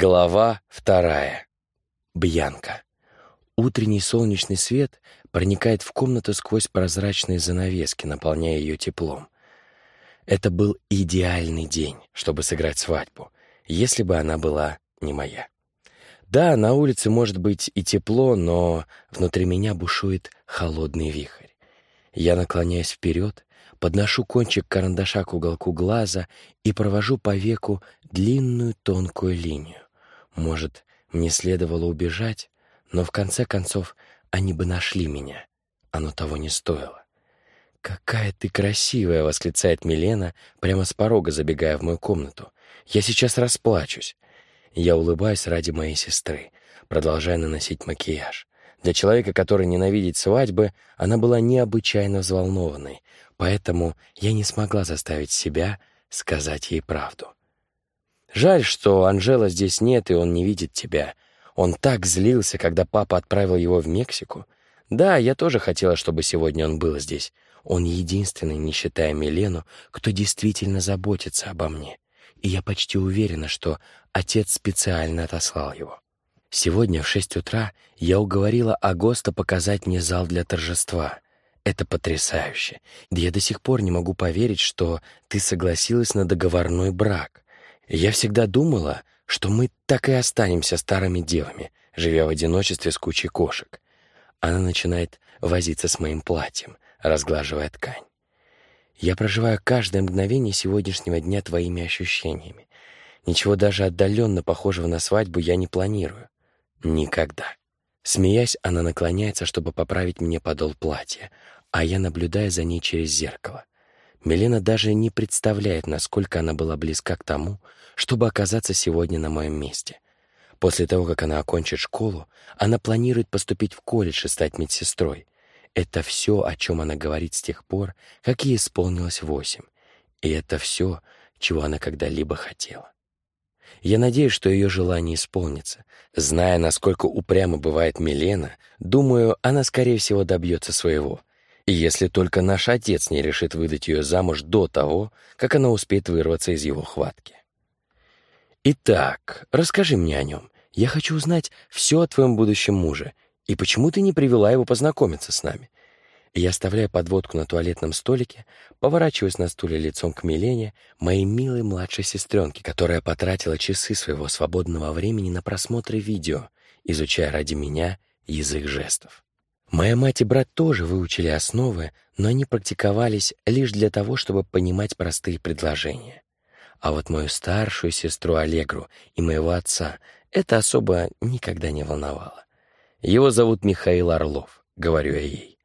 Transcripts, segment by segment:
Глава вторая. Бьянка. Утренний солнечный свет проникает в комнату сквозь прозрачные занавески, наполняя ее теплом. Это был идеальный день, чтобы сыграть свадьбу, если бы она была не моя. Да, на улице может быть и тепло, но внутри меня бушует холодный вихрь. Я наклоняюсь вперед, подношу кончик карандаша к уголку глаза и провожу по веку длинную тонкую линию. Может, мне следовало убежать, но в конце концов они бы нашли меня. Оно того не стоило. «Какая ты красивая!» — восклицает Милена, прямо с порога забегая в мою комнату. «Я сейчас расплачусь». Я улыбаюсь ради моей сестры, продолжая наносить макияж. Для человека, который ненавидит свадьбы, она была необычайно взволнованной, поэтому я не смогла заставить себя сказать ей правду. Жаль, что Анжела здесь нет, и он не видит тебя. Он так злился, когда папа отправил его в Мексику. Да, я тоже хотела, чтобы сегодня он был здесь. Он единственный, не считая Милену, кто действительно заботится обо мне. И я почти уверена, что отец специально отослал его. Сегодня в шесть утра я уговорила Агоста показать мне зал для торжества. Это потрясающе. Да я до сих пор не могу поверить, что ты согласилась на договорной брак. Я всегда думала, что мы так и останемся старыми девами, живя в одиночестве с кучей кошек. Она начинает возиться с моим платьем, разглаживая ткань. Я проживаю каждое мгновение сегодняшнего дня твоими ощущениями. Ничего даже отдаленно похожего на свадьбу я не планирую. Никогда. Смеясь, она наклоняется, чтобы поправить мне подол платья, а я наблюдаю за ней через зеркало. Милена даже не представляет, насколько она была близка к тому, чтобы оказаться сегодня на моем месте. После того, как она окончит школу, она планирует поступить в колледж и стать медсестрой. Это все, о чем она говорит с тех пор, как ей исполнилось восемь. И это все, чего она когда-либо хотела. Я надеюсь, что ее желание исполнится. Зная, насколько упрямо бывает Милена, думаю, она, скорее всего, добьется своего. Если только наш отец не решит выдать ее замуж до того, как она успеет вырваться из его хватки. Итак, расскажи мне о нем. Я хочу узнать все о твоем будущем муже. И почему ты не привела его познакомиться с нами? Я оставляю подводку на туалетном столике, поворачиваюсь на стуле лицом к Милене, моей милой младшей сестренке, которая потратила часы своего свободного времени на просмотр видео, изучая ради меня язык жестов. Моя мать и брат тоже выучили основы, но они практиковались лишь для того, чтобы понимать простые предложения. А вот мою старшую сестру Аллегру и моего отца это особо никогда не волновало. Его зовут Михаил Орлов, говорю я ей.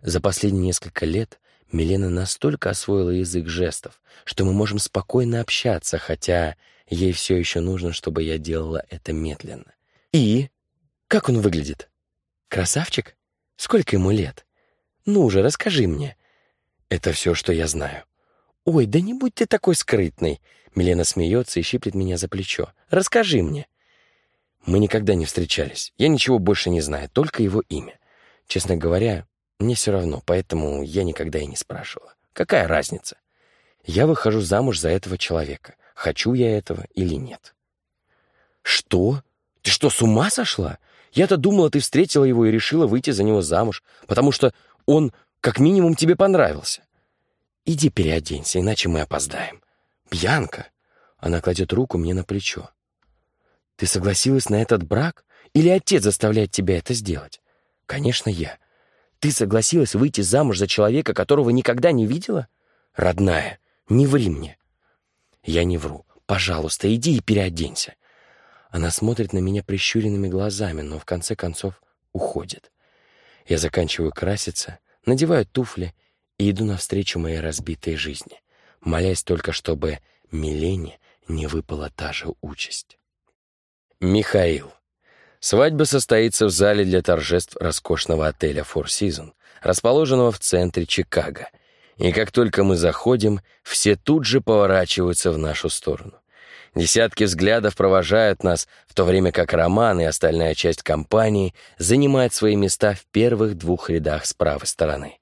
За последние несколько лет Милена настолько освоила язык жестов, что мы можем спокойно общаться, хотя ей все еще нужно, чтобы я делала это медленно. И как он выглядит? Красавчик? Сколько ему лет? Ну же, расскажи мне. Это все, что я знаю. Ой, да не будь ты такой скрытный. Милена смеется и щиплет меня за плечо. Расскажи мне. Мы никогда не встречались. Я ничего больше не знаю, только его имя. Честно говоря, мне все равно, поэтому я никогда и не спрашивала. Какая разница? Я выхожу замуж за этого человека. Хочу я этого или нет. Что? Ты что, с ума сошла? Я-то думала, ты встретила его и решила выйти за него замуж, потому что он как минимум тебе понравился. Иди переоденься, иначе мы опоздаем. Бьянка. Она кладет руку мне на плечо. Ты согласилась на этот брак? Или отец заставляет тебя это сделать? Конечно, я. Ты согласилась выйти замуж за человека, которого никогда не видела? Родная, не ври мне. Я не вру. Пожалуйста, иди и переоденься. Она смотрит на меня прищуренными глазами, но в конце концов уходит. Я заканчиваю краситься, надеваю туфли и иду навстречу моей разбитой жизни, молясь только, чтобы Милене не выпала та же участь. Михаил. Свадьба состоится в зале для торжеств роскошного отеля Four Seasons, расположенного в центре Чикаго. И как только мы заходим, все тут же поворачиваются в нашу сторону. Десятки взглядов провожают нас, в то время как Роман и остальная часть компании занимают свои места в первых двух рядах с правой стороны.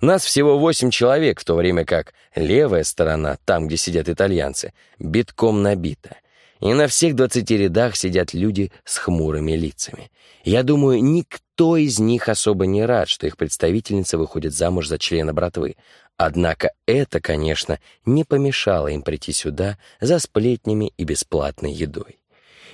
Нас всего восемь человек, в то время как левая сторона, там, где сидят итальянцы, битком набита — и на всех двадцати рядах сидят люди с хмурыми лицами. Я думаю, никто из них особо не рад, что их представительница выходит замуж за члена братвы. Однако это, конечно, не помешало им прийти сюда за сплетнями и бесплатной едой.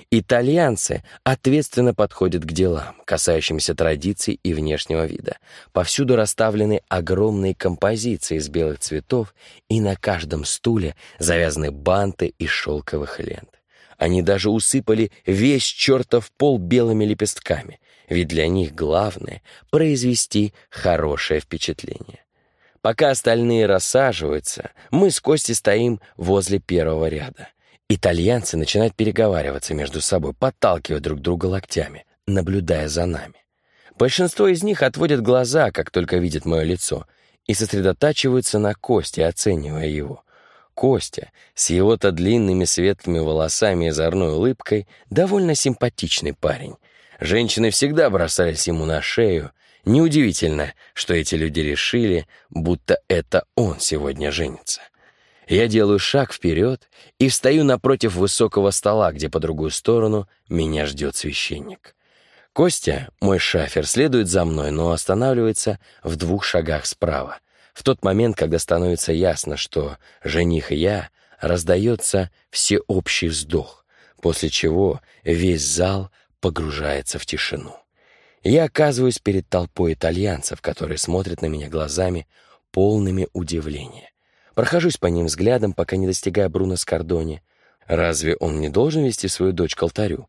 Итальянцы ответственно подходят к делам, касающимся традиций и внешнего вида. Повсюду расставлены огромные композиции из белых цветов, и на каждом стуле завязаны банты из шелковых лент. Они даже усыпали весь чертов пол белыми лепестками, ведь для них главное — произвести хорошее впечатление. Пока остальные рассаживаются, мы с Костей стоим возле первого ряда. Итальянцы начинают переговариваться между собой, подталкивая друг друга локтями, наблюдая за нами. Большинство из них отводят глаза, как только видят мое лицо, и сосредотачиваются на Косте, оценивая его. Костя с его-то длинными светлыми волосами и озорной улыбкой довольно симпатичный парень. Женщины всегда бросались ему на шею. Неудивительно, что эти люди решили, будто это он сегодня женится. Я делаю шаг вперед и встаю напротив высокого стола, где по другую сторону меня ждет священник. Костя, мой шафер, следует за мной, но останавливается в двух шагах справа. В тот момент, когда становится ясно, что жених и я, раздается всеобщий вздох, после чего весь зал погружается в тишину. Я оказываюсь перед толпой итальянцев, которые смотрят на меня глазами, полными удивления. Прохожусь по ним взглядом, пока не достигаю Бруно Скордони. Разве он не должен вести свою дочь к алтарю?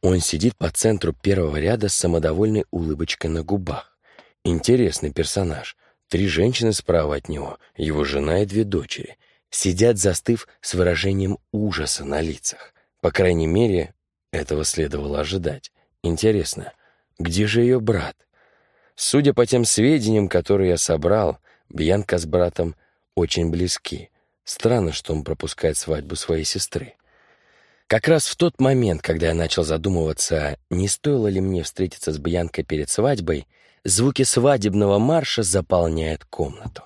Он сидит по центру первого ряда с самодовольной улыбочкой на губах. Интересный персонаж — Три женщины справа от него, его жена и две дочери, сидят, застыв с выражением ужаса на лицах. По крайней мере, этого следовало ожидать. Интересно, где же ее брат? Судя по тем сведениям, которые я собрал, Бьянка с братом очень близки. Странно, что он пропускает свадьбу своей сестры. Как раз в тот момент, когда я начал задумываться, не стоило ли мне встретиться с Бьянкой перед свадьбой, Звуки свадебного марша заполняют комнату.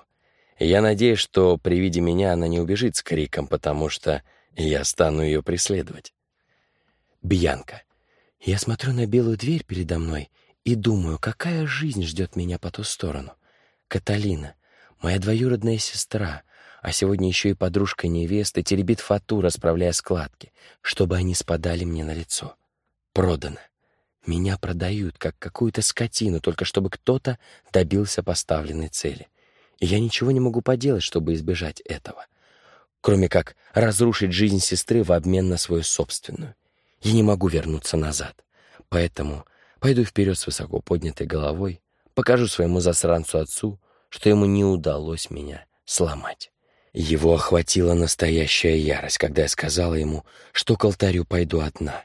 Я надеюсь, что при виде меня она не убежит с криком, потому что я стану ее преследовать. Бьянка. Я смотрю на белую дверь передо мной и думаю, какая жизнь ждет меня по ту сторону. Каталина, моя двоюродная сестра, а сегодня еще и подружка невесты, теребит фату, расправляя складки, чтобы они спадали мне на лицо. Продано. Меня продают, как какую-то скотину, только чтобы кто-то добился поставленной цели. И я ничего не могу поделать, чтобы избежать этого. Кроме как разрушить жизнь сестры в обмен на свою собственную. Я не могу вернуться назад. Поэтому пойду вперед с высоко поднятой головой, покажу своему засранцу отцу, что ему не удалось меня сломать. Его охватила настоящая ярость, когда я сказала ему, что к алтарю пойду одна.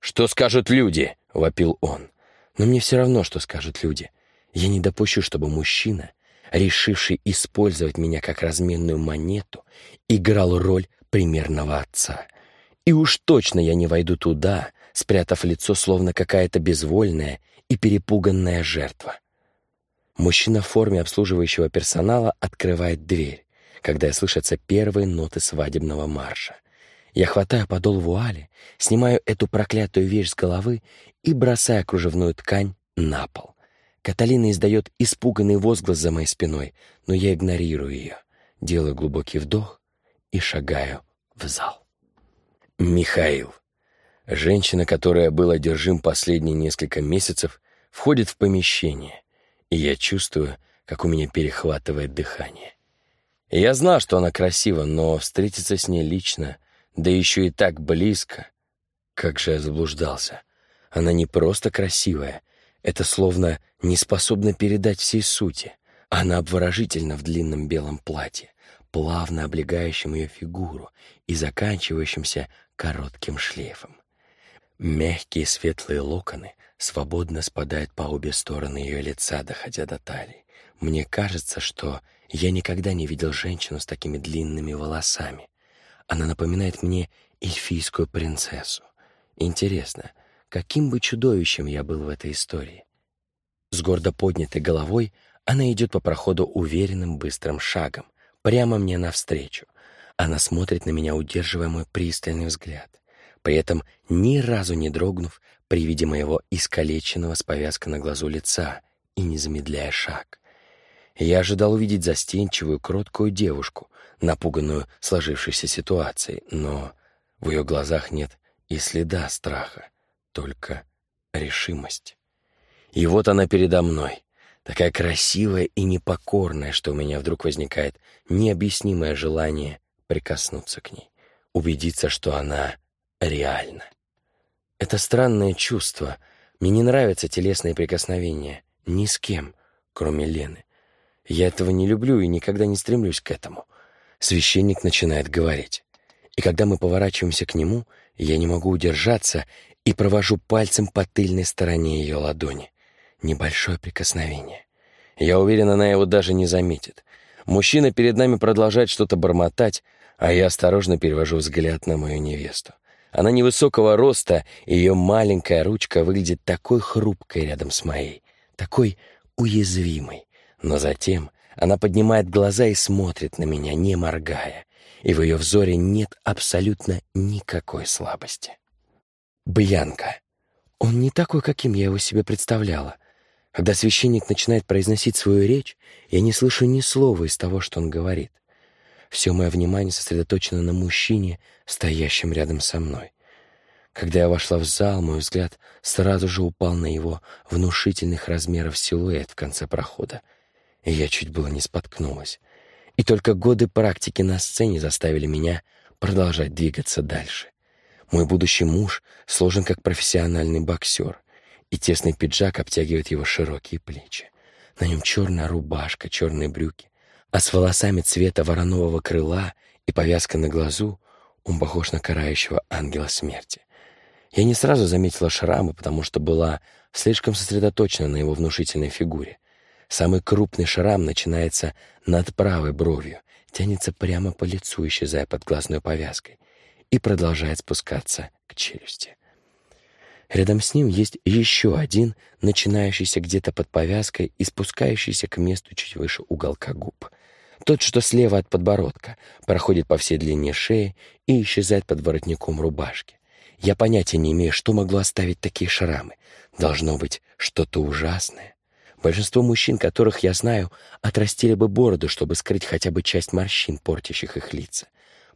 «Что скажут люди?» — вопил он. «Но мне все равно, что скажут люди. Я не допущу, чтобы мужчина, решивший использовать меня как разменную монету, играл роль примерного отца. И уж точно я не войду туда, спрятав лицо, словно какая-то безвольная и перепуганная жертва». Мужчина в форме обслуживающего персонала открывает дверь, когда слышатся первые ноты свадебного марша. Я хватаю подол вуали, снимаю эту проклятую вещь с головы и бросаю кружевную ткань на пол. Каталина издает испуганный возглас за моей спиной, но я игнорирую ее, делаю глубокий вдох и шагаю в зал. Михаил. Женщина, которая была держим последние несколько месяцев, входит в помещение, и я чувствую, как у меня перехватывает дыхание. Я знал, что она красива, но встретиться с ней лично да еще и так близко. Как же я заблуждался. Она не просто красивая, это словно не способна передать всей сути. Она обворожительна в длинном белом платье, плавно облегающем ее фигуру и заканчивающимся коротким шлейфом. Мягкие светлые локоны свободно спадают по обе стороны ее лица, доходя до талии. Мне кажется, что я никогда не видел женщину с такими длинными волосами. Она напоминает мне эльфийскую принцессу. Интересно, каким бы чудовищем я был в этой истории? С гордо поднятой головой она идет по проходу уверенным быстрым шагом, прямо мне навстречу. Она смотрит на меня, удерживая мой пристальный взгляд. при этом ни разу не дрогнув при виде моего искалеченного с повязкой на глазу лица и не замедляя шаг. Я ожидал увидеть застенчивую, кроткую девушку, напуганную сложившейся ситуацией, но в ее глазах нет и следа страха, только решимость. И вот она передо мной, такая красивая и непокорная, что у меня вдруг возникает необъяснимое желание прикоснуться к ней, убедиться, что она реальна. Это странное чувство. Мне не нравятся телесные прикосновения. Ни с кем, кроме Лены. Я этого не люблю и никогда не стремлюсь к этому. Священник начинает говорить. И когда мы поворачиваемся к нему, я не могу удержаться и провожу пальцем по тыльной стороне ее ладони. Небольшое прикосновение. Я уверен, она его даже не заметит. Мужчина перед нами продолжает что-то бормотать, а я осторожно перевожу взгляд на мою невесту. Она невысокого роста, и ее маленькая ручка выглядит такой хрупкой рядом с моей, такой уязвимой. Но затем она поднимает глаза и смотрит на меня, не моргая, и в ее взоре нет абсолютно никакой слабости. Бьянка. Он не такой, каким я его себе представляла. Когда священник начинает произносить свою речь, я не слышу ни слова из того, что он говорит. Все мое внимание сосредоточено на мужчине, стоящем рядом со мной. Когда я вошла в зал, мой взгляд сразу же упал на его внушительных размеров силуэт в конце прохода, я чуть было не споткнулась. И только годы практики на сцене заставили меня продолжать двигаться дальше. Мой будущий муж сложен как профессиональный боксер, и тесный пиджак обтягивает его широкие плечи. На нем черная рубашка, черные брюки, а с волосами цвета воронового крыла и повязка на глазу он похож на карающего ангела смерти. Я не сразу заметила шрамы, потому что была слишком сосредоточена на его внушительной фигуре. Самый крупный шрам начинается над правой бровью, тянется прямо по лицу, исчезая под глазной повязкой, и продолжает спускаться к челюсти. Рядом с ним есть еще один, начинающийся где-то под повязкой и спускающийся к месту чуть выше уголка губ. Тот, что слева от подбородка, проходит по всей длине шеи и исчезает под воротником рубашки. Я понятия не имею, что могло оставить такие шрамы. Должно быть что-то ужасное. Большинство мужчин, которых я знаю, отрастили бы бороду, чтобы скрыть хотя бы часть морщин, портящих их лица.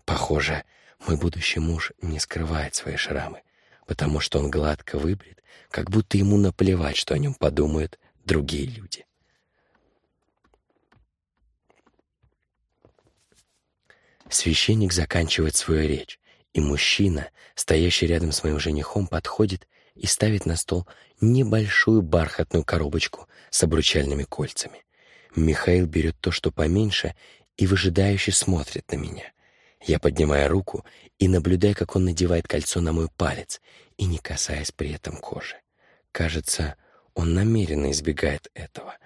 Похоже, мой будущий муж не скрывает свои шрамы, потому что он гладко выбрит, как будто ему наплевать, что о нем подумают другие люди. Священник заканчивает свою речь, и мужчина, стоящий рядом с моим женихом, подходит и ставит на стол небольшую бархатную коробочку с обручальными кольцами. Михаил берет то, что поменьше, и выжидающе смотрит на меня. Я поднимаю руку и наблюдаю, как он надевает кольцо на мой палец и не касаясь при этом кожи. Кажется, он намеренно избегает этого.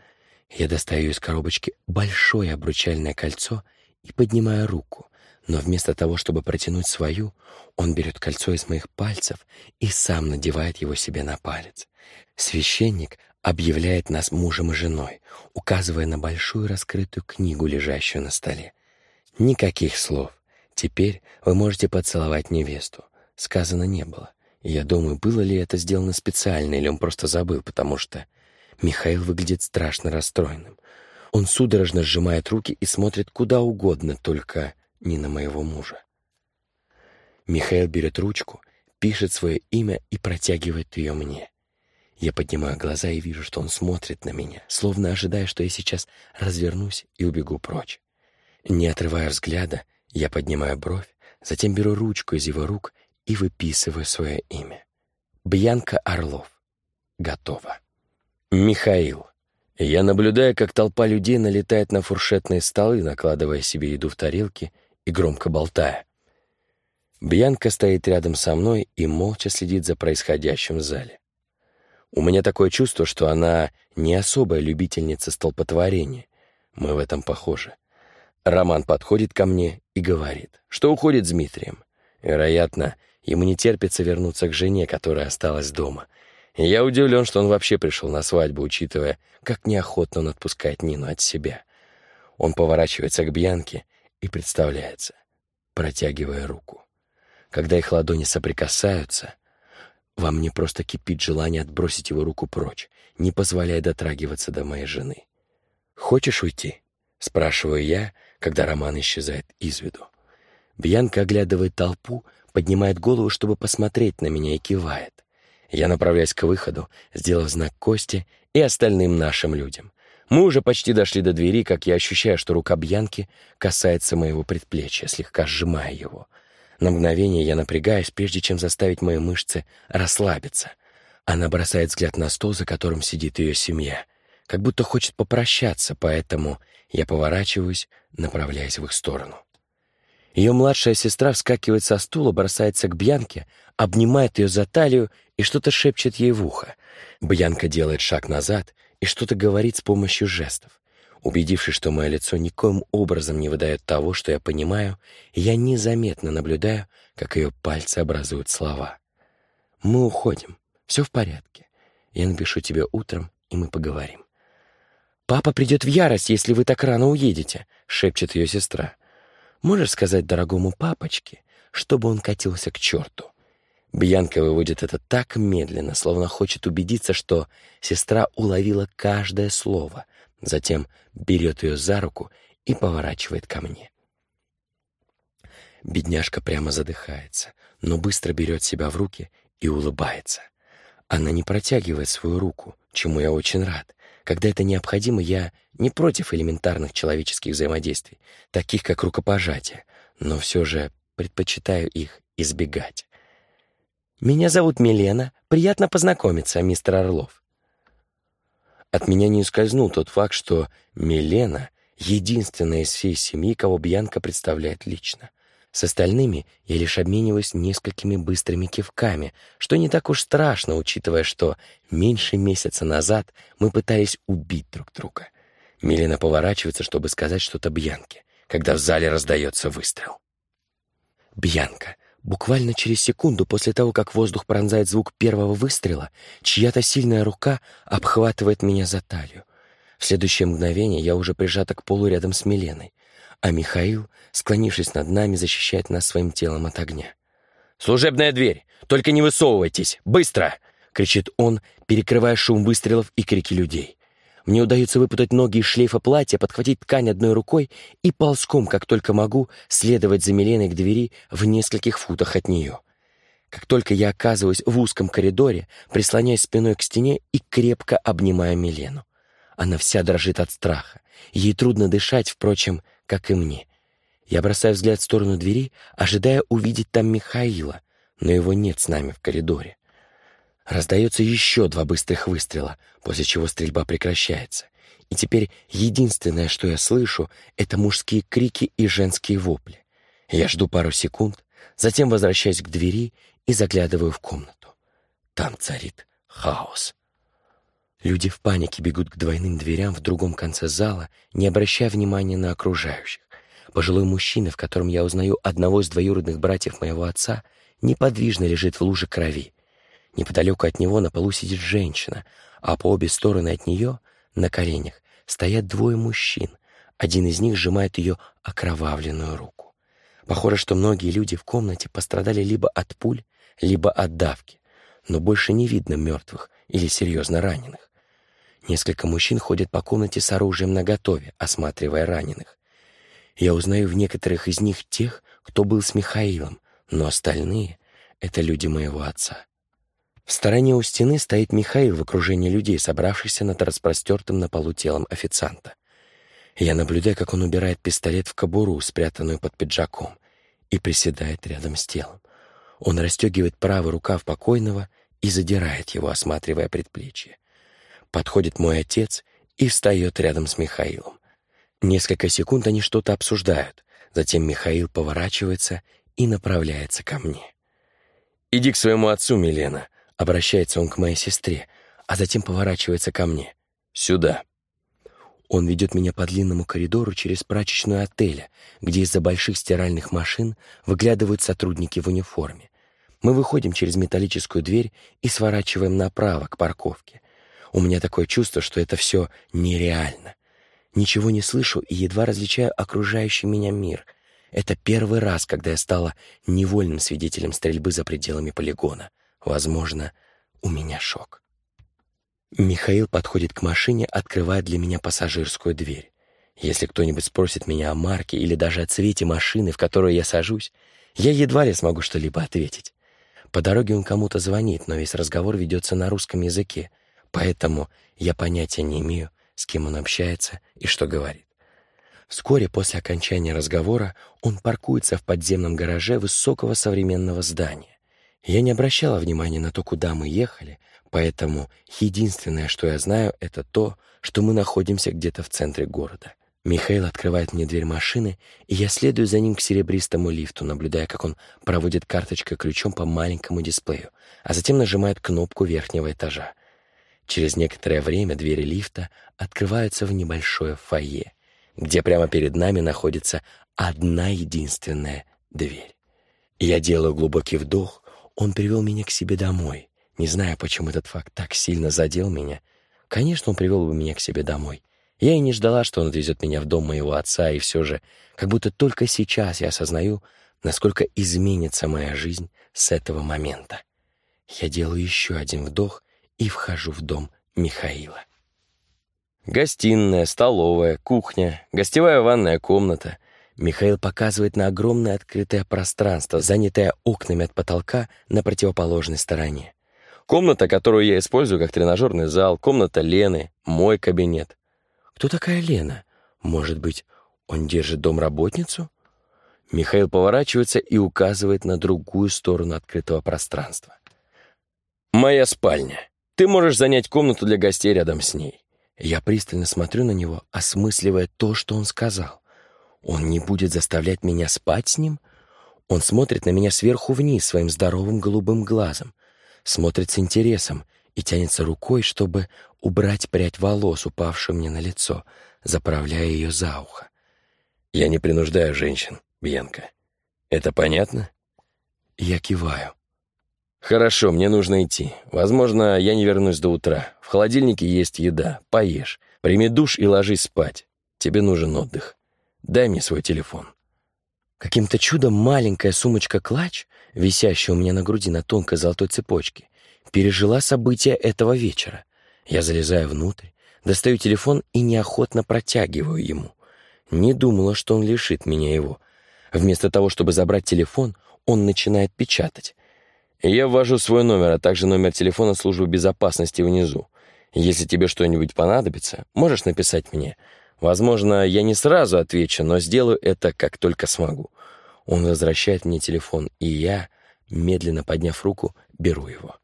Я достаю из коробочки большое обручальное кольцо и поднимаю руку, но вместо того, чтобы протянуть свою, он берет кольцо из моих пальцев и сам надевает его себе на палец. Священник объявляет нас мужем и женой, указывая на большую раскрытую книгу, лежащую на столе. Никаких слов. Теперь вы можете поцеловать невесту. Сказано не было. я думаю, было ли это сделано специально, или он просто забыл, потому что Михаил выглядит страшно расстроенным. Он судорожно сжимает руки и смотрит куда угодно, только не на моего мужа. Михаил берет ручку, пишет свое имя и протягивает ее мне. Я поднимаю глаза и вижу, что он смотрит на меня, словно ожидая, что я сейчас развернусь и убегу прочь. Не отрывая взгляда, я поднимаю бровь, затем беру ручку из его рук и выписываю свое имя. Бьянка Орлов. Готово. Михаил. Я наблюдаю, как толпа людей налетает на фуршетные столы, накладывая себе еду в тарелки и громко болтая. Бьянка стоит рядом со мной и молча следит за происходящим в зале. У меня такое чувство, что она не особая любительница столпотворения. Мы в этом похожи. Роман подходит ко мне и говорит, что уходит с Дмитрием. Вероятно, ему не терпится вернуться к жене, которая осталась дома. Я удивлен, что он вообще пришел на свадьбу, учитывая, как неохотно он отпускает Нину от себя. Он поворачивается к Бьянке и представляется, протягивая руку. когда их ладони соприкасаются, во мне просто кипит желание отбросить его руку прочь, не позволяя дотрагиваться до моей жены. «Хочешь уйти?» — спрашиваю я, когда Роман исчезает из виду. Бьянка оглядывает толпу, поднимает голову, чтобы посмотреть на меня и кивает. Я направляюсь к выходу, сделав знак Кости и остальным нашим людям. Мы уже почти дошли до двери, как я ощущаю, что рука Бьянки касается моего предплечья, слегка сжимая его. На мгновение я напрягаюсь, прежде чем заставить мои мышцы расслабиться. Она бросает взгляд на стол, за которым сидит ее семья, как будто хочет попрощаться, поэтому я поворачиваюсь, направляясь в их сторону. Ее младшая сестра вскакивает со стула, бросается к Бьянке, обнимает ее за талию и что-то шепчет ей в ухо. Бьянка делает шаг назад и что-то говорит с помощью жестов. Убедившись, что мое лицо никоим образом не выдает того, что я понимаю, я незаметно наблюдаю, как ее пальцы образуют слова. «Мы уходим. Все в порядке. Я напишу тебе утром, и мы поговорим». «Папа придет в ярость, если вы так рано уедете», — шепчет ее сестра. «Можешь сказать дорогому папочке, чтобы он катился к черту?» Бьянка выводит это так медленно, словно хочет убедиться, что сестра уловила каждое слово, затем берет ее за руку и поворачивает ко мне. Бедняжка прямо задыхается, но быстро берет себя в руки и улыбается. Она не протягивает свою руку, чему я очень рад. Когда это необходимо, я не против элементарных человеческих взаимодействий, таких как рукопожатие, но все же предпочитаю их избегать. «Меня зовут Милена. Приятно познакомиться, мистер Орлов». От меня не ускользнул тот факт, что Милена — единственная из всей семьи, кого Бьянка представляет лично. С остальными я лишь обмениваюсь несколькими быстрыми кивками, что не так уж страшно, учитывая, что меньше месяца назад мы пытались убить друг друга. Милена поворачивается, чтобы сказать что-то Бьянке, когда в зале раздается выстрел. Бьянка Буквально через секунду после того, как воздух пронзает звук первого выстрела, чья-то сильная рука обхватывает меня за талию. В следующее мгновение я уже прижата к полу рядом с Миленой, а Михаил, склонившись над нами, защищает нас своим телом от огня. «Служебная дверь! Только не высовывайтесь! Быстро!» — кричит он, перекрывая шум выстрелов и крики людей. Мне удается выпутать ноги из шлейфа платья, подхватить ткань одной рукой и ползком, как только могу, следовать за Миленой к двери в нескольких футах от нее. Как только я оказываюсь в узком коридоре, прислоняюсь спиной к стене и крепко обнимаю Милену. Она вся дрожит от страха. Ей трудно дышать, впрочем, как и мне. Я бросаю взгляд в сторону двери, ожидая увидеть там Михаила, но его нет с нами в коридоре. Раздается еще два быстрых выстрела, после чего стрельба прекращается. И теперь единственное, что я слышу, это мужские крики и женские вопли. Я жду пару секунд, затем возвращаюсь к двери и заглядываю в комнату. Там царит хаос. Люди в панике бегут к двойным дверям в другом конце зала, не обращая внимания на окружающих. Пожилой мужчина, в котором я узнаю одного из двоюродных братьев моего отца, неподвижно лежит в луже крови. Неподалеку от него на полу сидит женщина, а по обе стороны от нее, на коленях, стоят двое мужчин. Один из них сжимает ее окровавленную руку. Похоже, что многие люди в комнате пострадали либо от пуль, либо от давки, но больше не видно мертвых или серьезно раненых. Несколько мужчин ходят по комнате с оружием наготове, осматривая раненых. Я узнаю в некоторых из них тех, кто был с Михаилом, но остальные — это люди моего отца. В стороне у стены стоит Михаил в окружении людей, собравшихся над распростертым на полу телом официанта. Я наблюдаю, как он убирает пистолет в кобуру, спрятанную под пиджаком, и приседает рядом с телом. Он расстегивает правый рукав покойного и задирает его, осматривая предплечье. Подходит мой отец и встает рядом с Михаилом. Несколько секунд они что-то обсуждают, затем Михаил поворачивается и направляется ко мне. «Иди к своему отцу, Милена», Обращается он к моей сестре, а затем поворачивается ко мне. «Сюда». Он ведет меня по длинному коридору через прачечную отеля, где из-за больших стиральных машин выглядывают сотрудники в униформе. Мы выходим через металлическую дверь и сворачиваем направо к парковке. У меня такое чувство, что это все нереально. Ничего не слышу и едва различаю окружающий меня мир. Это первый раз, когда я стала невольным свидетелем стрельбы за пределами полигона. Возможно, у меня шок. Михаил подходит к машине, открывает для меня пассажирскую дверь. Если кто-нибудь спросит меня о марке или даже о цвете машины, в которую я сажусь, я едва ли смогу что-либо ответить. По дороге он кому-то звонит, но весь разговор ведется на русском языке, поэтому я понятия не имею, с кем он общается и что говорит. Вскоре после окончания разговора он паркуется в подземном гараже высокого современного здания. Я не обращала внимания на то, куда мы ехали, поэтому единственное, что я знаю, это то, что мы находимся где-то в центре города. Михаил открывает мне дверь машины, и я следую за ним к серебристому лифту, наблюдая, как он проводит карточкой ключом по маленькому дисплею, а затем нажимает кнопку верхнего этажа. Через некоторое время двери лифта открываются в небольшое фойе, где прямо перед нами находится одна единственная дверь. Я делаю глубокий вдох, он привел меня к себе домой. Не знаю, почему этот факт так сильно задел меня. Конечно, он привел бы меня к себе домой. Я и не ждала, что он отвезет меня в дом моего отца, и все же, как будто только сейчас я осознаю, насколько изменится моя жизнь с этого момента. Я делаю еще один вдох и вхожу в дом Михаила. Гостиная, столовая, кухня, гостевая ванная комната. Михаил показывает на огромное открытое пространство, занятое окнами от потолка на противоположной стороне. Комната, которую я использую как тренажерный зал, комната Лены, мой кабинет. Кто такая Лена? Может быть, он держит домработницу? Михаил поворачивается и указывает на другую сторону открытого пространства. «Моя спальня. Ты можешь занять комнату для гостей рядом с ней». Я пристально смотрю на него, осмысливая то, что он сказал. Он не будет заставлять меня спать с ним? Он смотрит на меня сверху вниз своим здоровым голубым глазом, смотрит с интересом и тянется рукой, чтобы убрать прядь волос, упавшую мне на лицо, заправляя ее за ухо. «Я не принуждаю женщин, Бьянка. Это понятно?» Я киваю. «Хорошо, мне нужно идти. Возможно, я не вернусь до утра. В холодильнике есть еда. Поешь. Прими душ и ложись спать. Тебе нужен отдых. Дай мне свой телефон». Каким-то чудом маленькая сумочка-клатч, висящая у меня на груди на тонкой золотой цепочке, пережила события этого вечера. Я залезаю внутрь, достаю телефон и неохотно протягиваю ему. Не думала, что он лишит меня его. Вместо того, чтобы забрать телефон, он начинает печатать. Я ввожу свой номер, а также номер телефона службы безопасности внизу. Если тебе что-нибудь понадобится, можешь написать мне. Возможно, я не сразу отвечу, но сделаю это, как только смогу. Он возвращает мне телефон, и я, медленно подняв руку, беру его.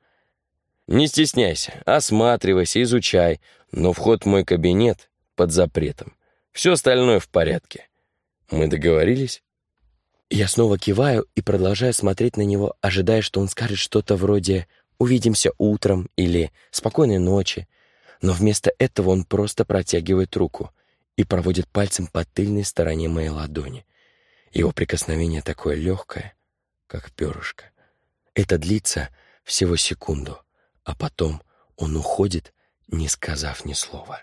Не стесняйся, осматривайся, изучай, но вход в мой кабинет под запретом. Все остальное в порядке. Мы договорились? Я снова киваю и продолжаю смотреть на него, ожидая, что он скажет что-то вроде «увидимся утром» или «спокойной ночи». Но вместо этого он просто протягивает руку и проводит пальцем по тыльной стороне моей ладони. Его прикосновение такое легкое, как перышко. Это длится всего секунду, а потом он уходит, не сказав ни слова.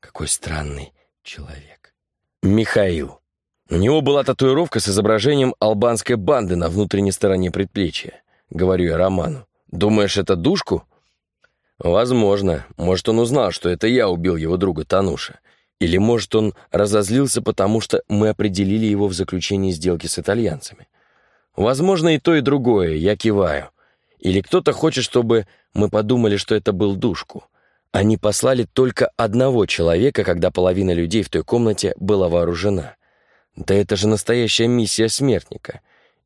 Какой странный человек. Михаил. У него была татуировка с изображением албанской банды на внутренней стороне предплечья. Говорю я Роману. «Думаешь, это душку?» «Возможно. Может, он узнал, что это я убил его друга Тануша. Или, может, он разозлился, потому что мы определили его в заключении сделки с итальянцами. Возможно, и то, и другое. Я киваю. Или кто-то хочет, чтобы мы подумали, что это был душку. Они послали только одного человека, когда половина людей в той комнате была вооружена. Да это же настоящая миссия смертника.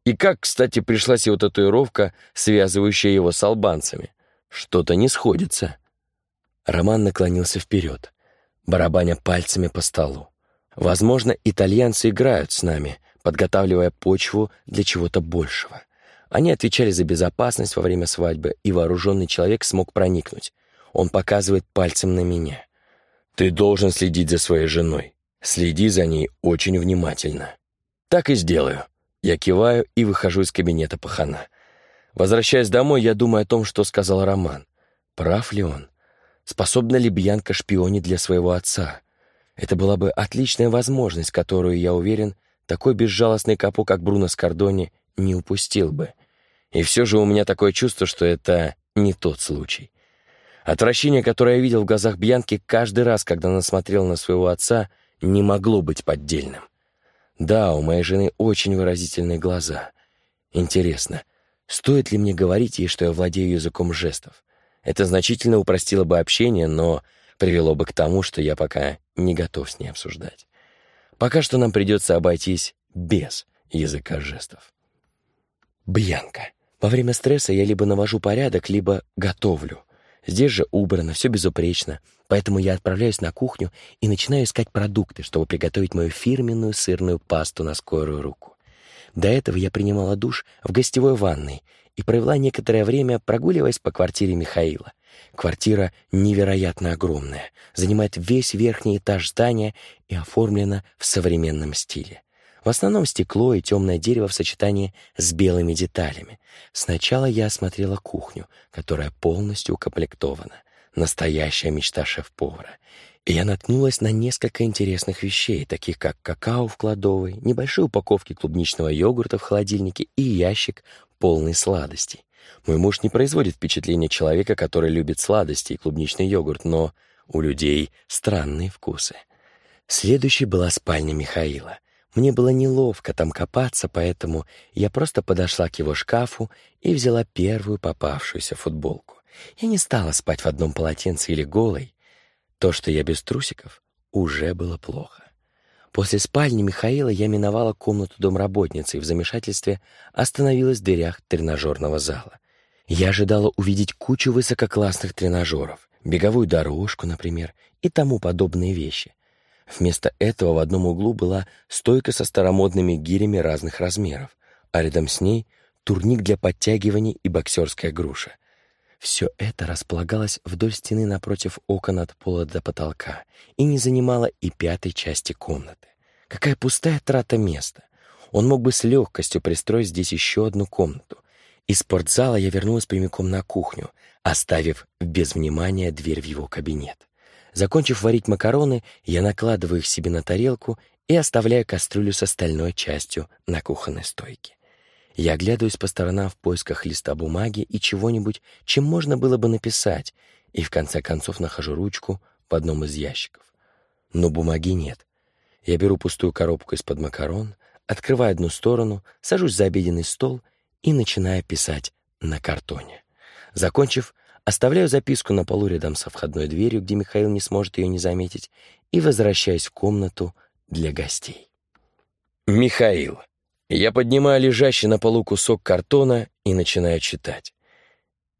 И как, кстати, пришлась его татуировка, связывающая его с албанцами? Что-то не сходится. Роман наклонился вперед, барабаня пальцами по столу. Возможно, итальянцы играют с нами, подготавливая почву для чего-то большего. Они отвечали за безопасность во время свадьбы, и вооруженный человек смог проникнуть. Он показывает пальцем на меня. «Ты должен следить за своей женой. Следи за ней очень внимательно. Так и сделаю. Я киваю и выхожу из кабинета пахана. Возвращаясь домой, я думаю о том, что сказал Роман. Прав ли он? Способна ли Бьянка шпионить для своего отца? Это была бы отличная возможность, которую, я уверен, такой безжалостный капо, как Бруно Скордони, не упустил бы. И все же у меня такое чувство, что это не тот случай. Отвращение, которое я видел в глазах Бьянки каждый раз, когда она смотрела на своего отца, не могло быть поддельным. Да, у моей жены очень выразительные глаза. Интересно, стоит ли мне говорить ей, что я владею языком жестов? Это значительно упростило бы общение, но привело бы к тому, что я пока не готов с ней обсуждать. Пока что нам придется обойтись без языка жестов. Бьянка. Во время стресса я либо навожу порядок, либо готовлю. Здесь же убрано, все безупречно, поэтому я отправляюсь на кухню и начинаю искать продукты, чтобы приготовить мою фирменную сырную пасту на скорую руку. До этого я принимала душ в гостевой ванной и провела некоторое время, прогуливаясь по квартире Михаила. Квартира невероятно огромная, занимает весь верхний этаж здания и оформлена в современном стиле. В основном стекло и темное дерево в сочетании с белыми деталями. Сначала я осмотрела кухню, которая полностью укомплектована. Настоящая мечта шеф-повара. И я наткнулась на несколько интересных вещей, таких как какао в кладовой, небольшие упаковки клубничного йогурта в холодильнике и ящик, полный сладостей. Мой муж не производит впечатления человека, который любит сладости и клубничный йогурт, но у людей странные вкусы. Следующей была спальня Михаила. Мне было неловко там копаться, поэтому я просто подошла к его шкафу и взяла первую попавшуюся футболку. Я не стала спать в одном полотенце или голой. То, что я без трусиков, уже было плохо. После спальни Михаила я миновала комнату домработницы и в замешательстве остановилась в дверях тренажерного зала. Я ожидала увидеть кучу высококлассных тренажеров, беговую дорожку, например, и тому подобные вещи. Вместо этого в одном углу была стойка со старомодными гирями разных размеров, а рядом с ней турник для подтягиваний и боксерская груша. Все это располагалось вдоль стены напротив окон от пола до потолка и не занимало и пятой части комнаты. Какая пустая трата места! Он мог бы с легкостью пристроить здесь еще одну комнату. Из спортзала я вернулась прямиком на кухню, оставив без внимания дверь в его кабинет. Закончив варить макароны, я накладываю их себе на тарелку и оставляю кастрюлю с остальной частью на кухонной стойке. Я оглядываюсь по сторонам в поисках листа бумаги и чего-нибудь, чем можно было бы написать, и в конце концов нахожу ручку в одном из ящиков. Но бумаги нет. Я беру пустую коробку из-под макарон, открываю одну сторону, сажусь за обеденный стол и начинаю писать на картоне. Закончив, Оставляю записку на полу рядом со входной дверью, где Михаил не сможет ее не заметить, и возвращаюсь в комнату для гостей. Михаил. Я поднимаю лежащий на полу кусок картона и начинаю читать.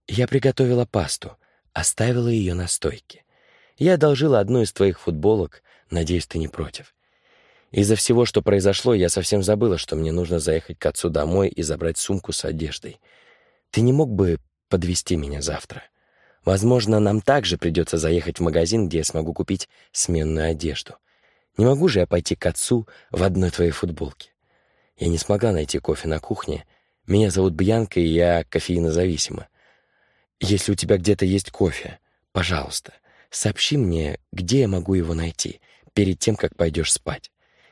Я приготовила пасту, оставила ее на стойке. Я одолжила одну из твоих футболок, надеюсь, ты не против. Из-за всего, что произошло, я совсем забыла, что мне нужно заехать к отцу домой и забрать сумку с одеждой. Ты не мог бы подвести меня завтра? Возможно, нам также придется заехать в магазин, где я смогу купить сменную одежду. Не могу же я пойти к отцу в одной твоей футболке. Я не смогла найти кофе на кухне. Меня зовут Бьянка, и я кофеинозависима. Если у тебя где-то есть кофе, пожалуйста, сообщи мне, где я могу его найти, перед тем, как пойдешь спать.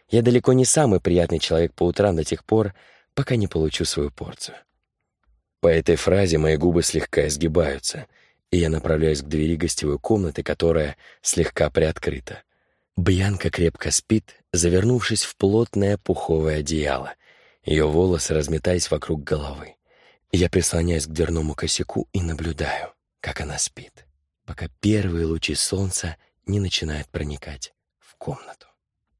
Я далеко не самый приятный человек по утрам до тех пор, пока не получу свою порцию. По этой фразе мои губы слегка изгибаются — и я направляюсь к двери гостевой комнаты, которая слегка приоткрыта. Бьянка крепко спит, завернувшись в плотное пуховое одеяло. Ее волосы разметались вокруг головы. Я прислоняюсь к дверному косяку и наблюдаю, как она спит, пока первые лучи солнца не начинают проникать в комнату.